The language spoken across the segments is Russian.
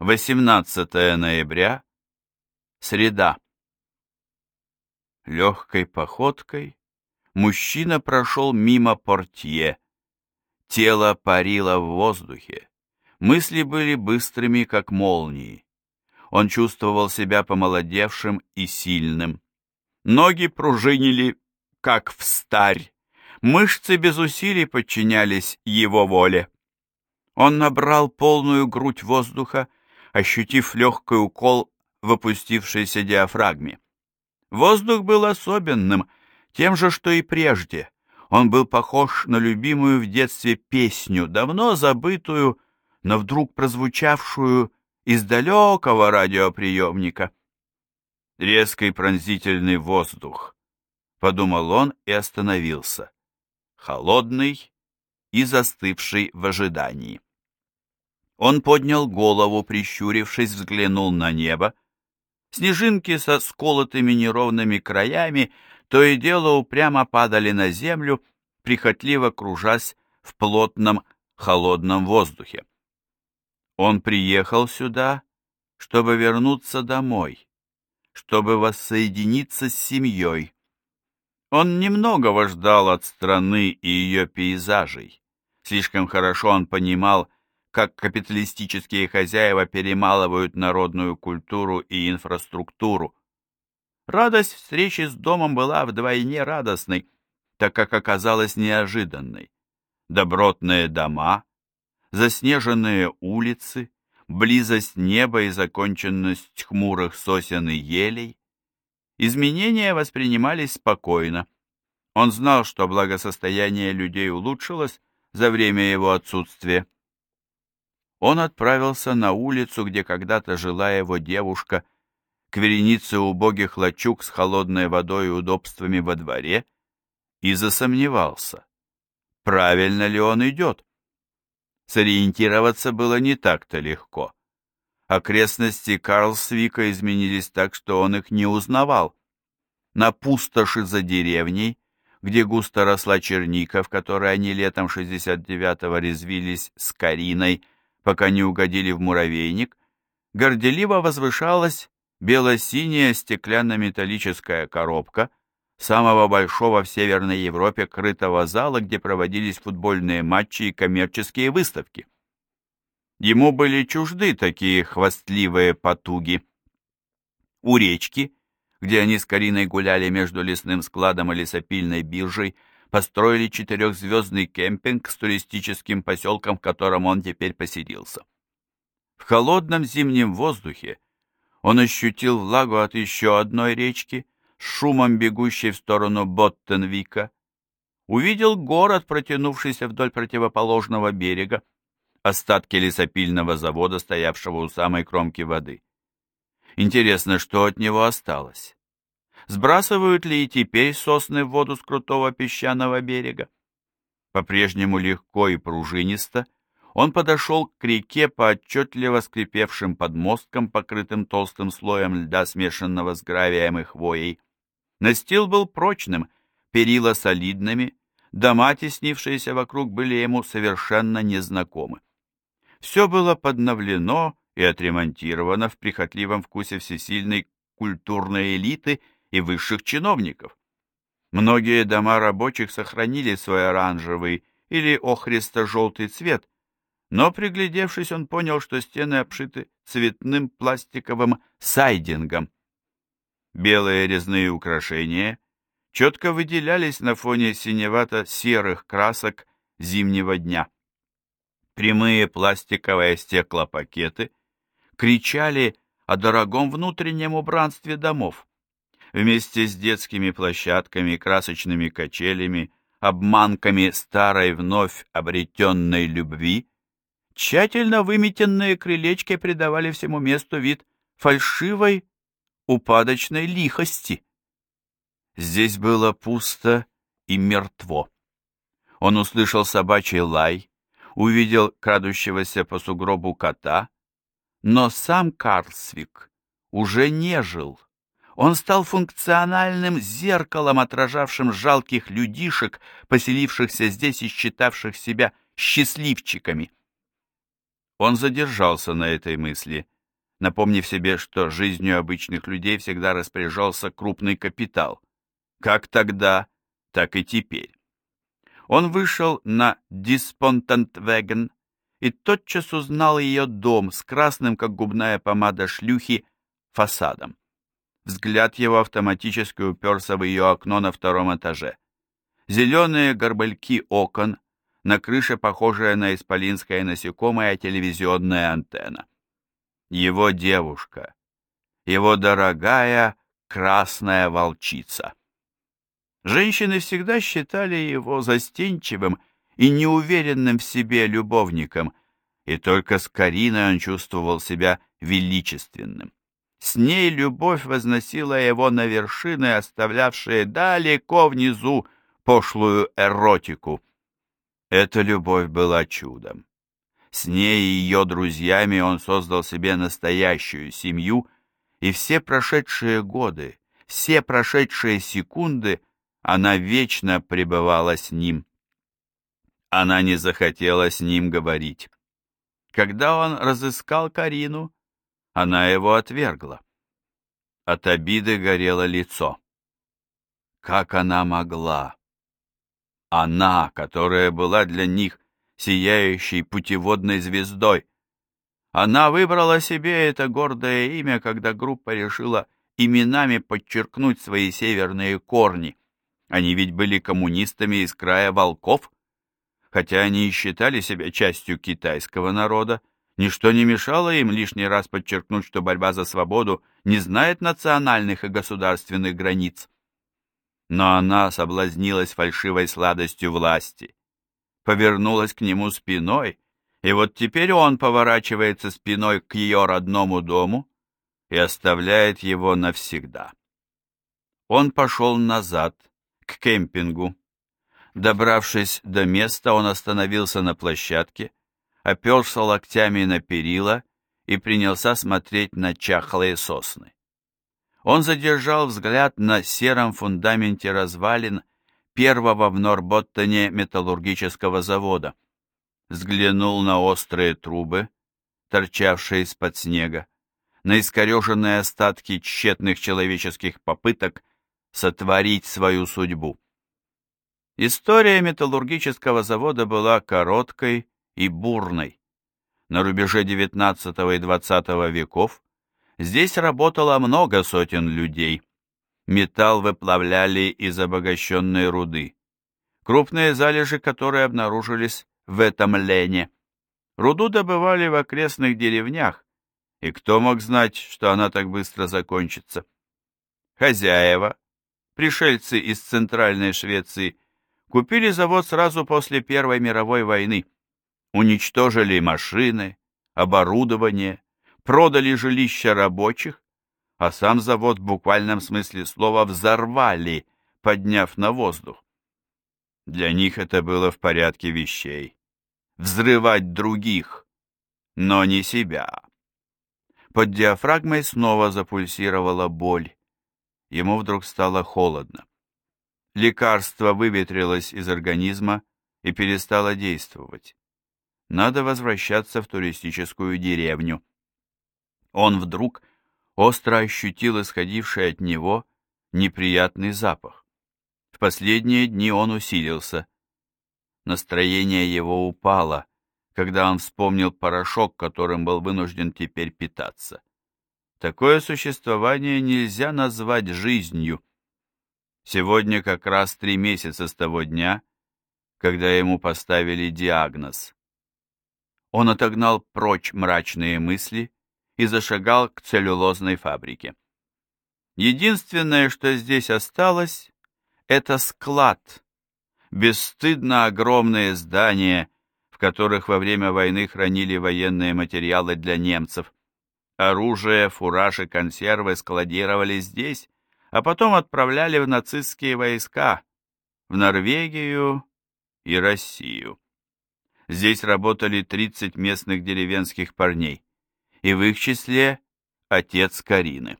18 ноября, среда. Легкой походкой мужчина прошел мимо портье. Тело парило в воздухе. Мысли были быстрыми, как молнии. Он чувствовал себя помолодевшим и сильным. Ноги пружинили, как в старь. Мышцы без усилий подчинялись его воле. Он набрал полную грудь воздуха, ощутив легкий укол в опустившейся диафрагме. Воздух был особенным, тем же, что и прежде. Он был похож на любимую в детстве песню, давно забытую, но вдруг прозвучавшую из далекого радиоприемника. Резкий пронзительный воздух, подумал он и остановился. Холодный и застывший в ожидании. Он поднял голову, прищурившись, взглянул на небо. Снежинки со сколотыми неровными краями то и дело упрямо падали на землю, прихотливо кружась в плотном холодном воздухе. Он приехал сюда, чтобы вернуться домой, чтобы воссоединиться с семьей. Он немногого ждал от страны и ее пейзажей. Слишком хорошо он понимал, как капиталистические хозяева перемалывают народную культуру и инфраструктуру. Радость встречи с домом была вдвойне радостной, так как оказалась неожиданной. Добротные дома, заснеженные улицы, близость неба и законченность хмурых сосен и елей. Изменения воспринимались спокойно. Он знал, что благосостояние людей улучшилось за время его отсутствия он отправился на улицу, где когда-то жила его девушка, к веренице убогих лачуг с холодной водой и удобствами во дворе, и засомневался, правильно ли он идет. Сориентироваться было не так-то легко. Окрестности Карлсвика изменились так, что он их не узнавал. На пустоши за деревней, где густо росла черника, в которой они летом 69-го резвились с Кариной, пока не угодили в муравейник, горделиво возвышалась бело-синяя стеклянно-металлическая коробка самого большого в Северной Европе крытого зала, где проводились футбольные матчи и коммерческие выставки. Ему были чужды такие хвастливые потуги. У речки, где они с Кариной гуляли между лесным складом и лесопильной биржей, построили четырехзвездный кемпинг с туристическим поселком, в котором он теперь поселился. В холодном зимнем воздухе он ощутил влагу от еще одной речки, шумом бегущей в сторону Боттенвика, увидел город, протянувшийся вдоль противоположного берега, остатки лесопильного завода, стоявшего у самой кромки воды. Интересно, что от него осталось? Сбрасывают ли и теперь сосны в воду с крутого песчаного берега? По-прежнему легко и пружинисто он подошел к реке по отчетливо скрипевшим подмосткам, покрытым толстым слоем льда, смешанного с гравием и хвоей. Настил был прочным, перила солидными, дома, теснившиеся вокруг, были ему совершенно незнакомы. Все было подновлено и отремонтировано в прихотливом вкусе всесильной культурной элиты и высших чиновников. Многие дома рабочих сохранили свой оранжевый или охристо-желтый цвет, но, приглядевшись, он понял, что стены обшиты цветным пластиковым сайдингом. Белые резные украшения четко выделялись на фоне синевато-серых красок зимнего дня. Прямые пластиковые стеклопакеты кричали о дорогом внутреннем убранстве домов вместе с детскими площадками, красочными качелями, обманками старой вновь обретенной любви, тщательно выметенные крылечки придавали всему месту вид фальшивой, упадочной лихости. Здесь было пусто и мертво. Он услышал собачий лай, увидел крадущегося по сугробу кота, но сам Карлсвик уже не жил. Он стал функциональным зеркалом, отражавшим жалких людишек, поселившихся здесь и считавших себя счастливчиками. Он задержался на этой мысли, напомнив себе, что жизнью обычных людей всегда распоряжался крупный капитал. Как тогда, так и теперь. Он вышел на Диспонтантвеген и тотчас узнал ее дом с красным, как губная помада шлюхи, фасадом. Взгляд его автоматически уперся в ее окно на втором этаже. Зеленые горбальки окон, на крыше похожая на исполинское насекомое телевизионная антенна. Его девушка, его дорогая красная волчица. Женщины всегда считали его застенчивым и неуверенным в себе любовником, и только с Кариной он чувствовал себя величественным. С ней любовь возносила его на вершины, оставлявшие далеко внизу пошлую эротику. Эта любовь была чудом. С ней и ее друзьями он создал себе настоящую семью, и все прошедшие годы, все прошедшие секунды она вечно пребывала с ним. Она не захотела с ним говорить. Когда он разыскал Карину, она его отвергла. От обиды горело лицо. Как она могла? Она, которая была для них сияющей путеводной звездой. Она выбрала себе это гордое имя, когда группа решила именами подчеркнуть свои северные корни. Они ведь были коммунистами из края волков. Хотя они и считали себя частью китайского народа, Ничто не мешало им лишний раз подчеркнуть, что борьба за свободу не знает национальных и государственных границ. Но она соблазнилась фальшивой сладостью власти, повернулась к нему спиной, и вот теперь он поворачивается спиной к ее родному дому и оставляет его навсегда. Он пошел назад, к кемпингу. Добравшись до места, он остановился на площадке, оперся локтями на перила и принялся смотреть на чахлые сосны. Он задержал взгляд на сером фундаменте развалин первого в Норботтоне металлургического завода, взглянул на острые трубы, торчавшие из-под снега, на искореженные остатки тщетных человеческих попыток сотворить свою судьбу. История металлургического завода была короткой и бурной. На рубеже XIX и XX веков здесь работало много сотен людей. Металл выплавляли из обогащенной руды, крупные залежи которые обнаружились в этом лене. Руду добывали в окрестных деревнях, и кто мог знать, что она так быстро закончится? Хозяева, пришельцы из Центральной Швеции, купили завод сразу после Первой мировой войны уничтожили машины, оборудование, продали жилища рабочих, а сам завод в буквальном смысле слова взорвали, подняв на воздух. Для них это было в порядке вещей. Взрывать других, но не себя. Под диафрагмой снова запульсировала боль. Ему вдруг стало холодно. Лекарство выветрилось из организма и перестало действовать надо возвращаться в туристическую деревню. Он вдруг остро ощутил исходивший от него неприятный запах. В последние дни он усилился. Настроение его упало, когда он вспомнил порошок, которым был вынужден теперь питаться. Такое существование нельзя назвать жизнью. Сегодня как раз три месяца с того дня, когда ему поставили диагноз. Он отогнал прочь мрачные мысли и зашагал к целлюлозной фабрике. Единственное, что здесь осталось, это склад, бесстыдно огромные здания, в которых во время войны хранили военные материалы для немцев. Оружие, фуражи, консервы складировали здесь, а потом отправляли в нацистские войска, в Норвегию и Россию. Здесь работали 30 местных деревенских парней, и в их числе отец Карины.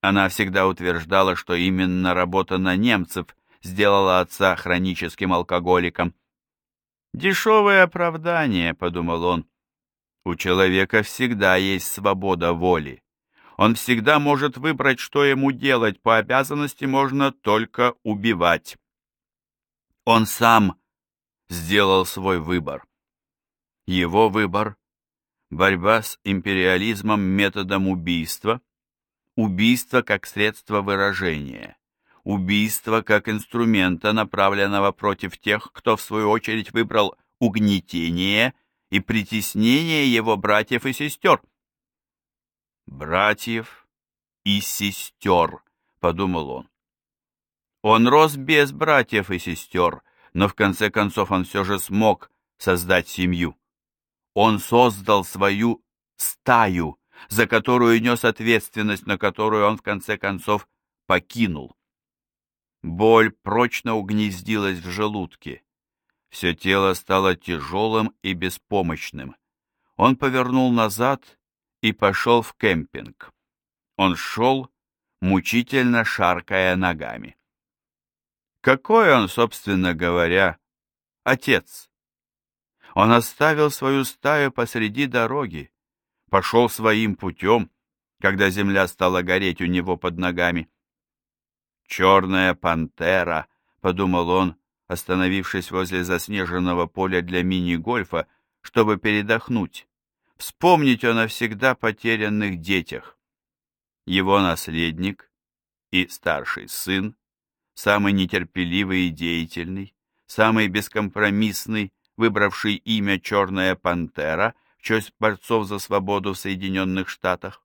Она всегда утверждала, что именно работа на немцев сделала отца хроническим алкоголиком. «Дешевое оправдание», — подумал он. У человека всегда есть свобода воли. Он всегда может выбрать, что ему делать, по обязанности можно только убивать. Он сам сделал свой выбор. Его выбор – борьба с империализмом методом убийства, убийство как средство выражения, убийство как инструмента, направленного против тех, кто в свою очередь выбрал угнетение и притеснение его братьев и сестер. «Братьев и сестер», — подумал он. Он рос без братьев и сестер, но в конце концов он все же смог создать семью. Он создал свою стаю, за которую нес ответственность, на которую он в конце концов покинул. Боль прочно угнездилась в желудке. Все тело стало тяжелым и беспомощным. Он повернул назад и пошел в кемпинг. Он шел, мучительно шаркая ногами. Какой он, собственно говоря, отец? Он оставил свою стаю посреди дороги, пошел своим путем, когда земля стала гореть у него под ногами. «Черная пантера», — подумал он, остановившись возле заснеженного поля для мини-гольфа, чтобы передохнуть, вспомнить о навсегда потерянных детях. Его наследник и старший сын, самый нетерпеливый и деятельный, самый бескомпромиссный, выбравший имя «Черная пантера» в честь борцов за свободу в Соединенных Штатах.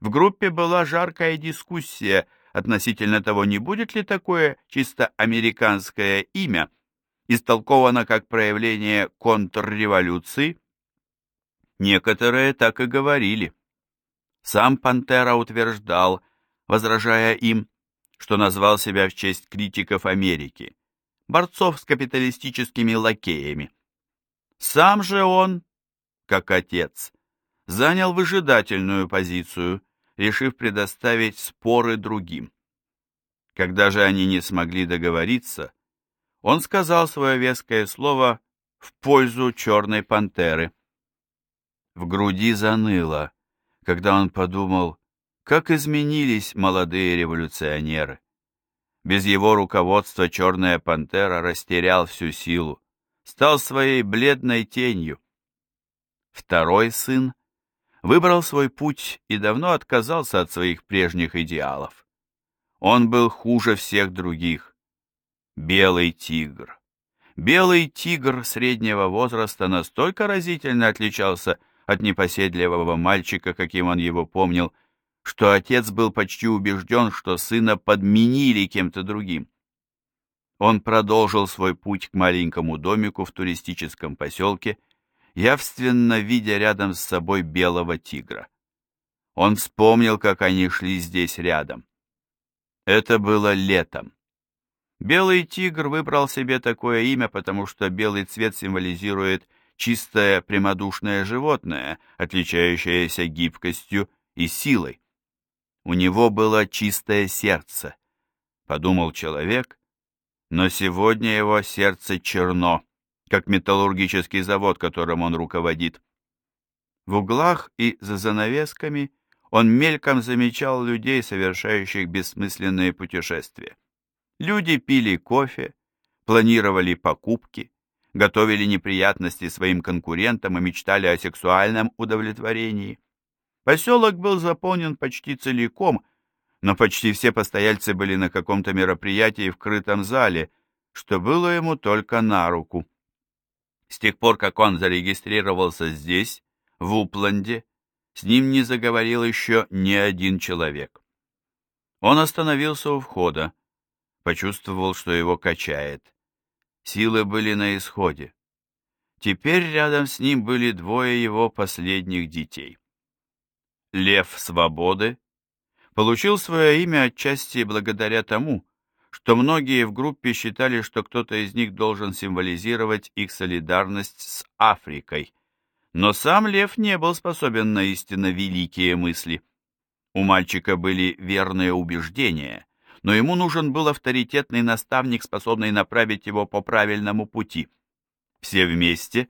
В группе была жаркая дискуссия относительно того, не будет ли такое чисто американское имя истолковано как проявление контрреволюции. Некоторые так и говорили. Сам Пантера утверждал, возражая им, что назвал себя в честь критиков Америки, борцов с капиталистическими лакеями. Сам же он, как отец, занял выжидательную позицию, решив предоставить споры другим. Когда же они не смогли договориться, он сказал свое веское слово в пользу черной пантеры. В груди заныло, когда он подумал, как изменились молодые революционеры. Без его руководства черная пантера растерял всю силу, стал своей бледной тенью. Второй сын выбрал свой путь и давно отказался от своих прежних идеалов. Он был хуже всех других. Белый тигр. Белый тигр среднего возраста настолько разительно отличался от непоседливого мальчика, каким он его помнил, что отец был почти убежден, что сына подменили кем-то другим. Он продолжил свой путь к маленькому домику в туристическом поселке, явственно видя рядом с собой белого тигра. Он вспомнил, как они шли здесь рядом. Это было летом. Белый тигр выбрал себе такое имя, потому что белый цвет символизирует чистое прямодушное животное, отличающееся гибкостью и силой. У него было чистое сердце, подумал человек, но сегодня его сердце черно как металлургический завод, которым он руководит. В углах и за занавесками он мельком замечал людей, совершающих бессмысленные путешествия. Люди пили кофе, планировали покупки, готовили неприятности своим конкурентам и мечтали о сексуальном удовлетворении. Поселок был заполнен почти целиком, но почти все постояльцы были на каком-то мероприятии в крытом зале, что было ему только на руку. С тех пор, как он зарегистрировался здесь, в Упленде, с ним не заговорил еще ни один человек. Он остановился у входа, почувствовал, что его качает. Силы были на исходе. Теперь рядом с ним были двое его последних детей. Лев Свободы получил свое имя отчасти благодаря тому, что многие в группе считали, что кто-то из них должен символизировать их солидарность с Африкой. Но сам Лев не был способен на истинно великие мысли. У мальчика были верные убеждения, но ему нужен был авторитетный наставник, способный направить его по правильному пути. Все вместе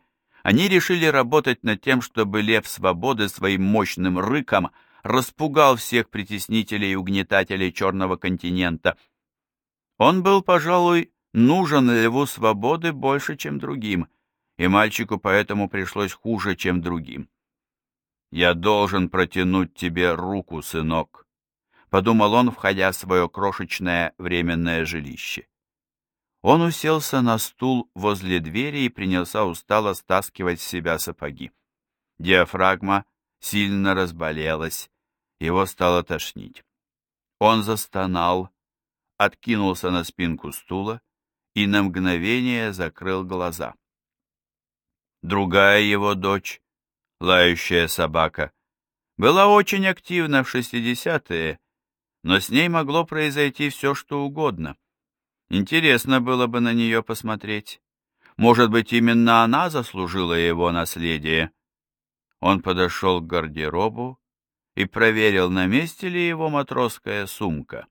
Они решили работать над тем, чтобы лев свободы своим мощным рыком распугал всех притеснителей и угнетателей Черного континента. Он был, пожалуй, нужен льву свободы больше, чем другим, и мальчику поэтому пришлось хуже, чем другим. «Я должен протянуть тебе руку, сынок», — подумал он, входя в свое крошечное временное жилище. Он уселся на стул возле двери и принялся устало стаскивать с себя сапоги. Диафрагма сильно разболелась, его стало тошнить. Он застонал, откинулся на спинку стула и на мгновение закрыл глаза. Другая его дочь, лающая собака, была очень активна в шестидесятые, но с ней могло произойти все, что угодно. Интересно было бы на нее посмотреть. Может быть, именно она заслужила его наследие. Он подошел к гардеробу и проверил, на месте ли его матросская сумка.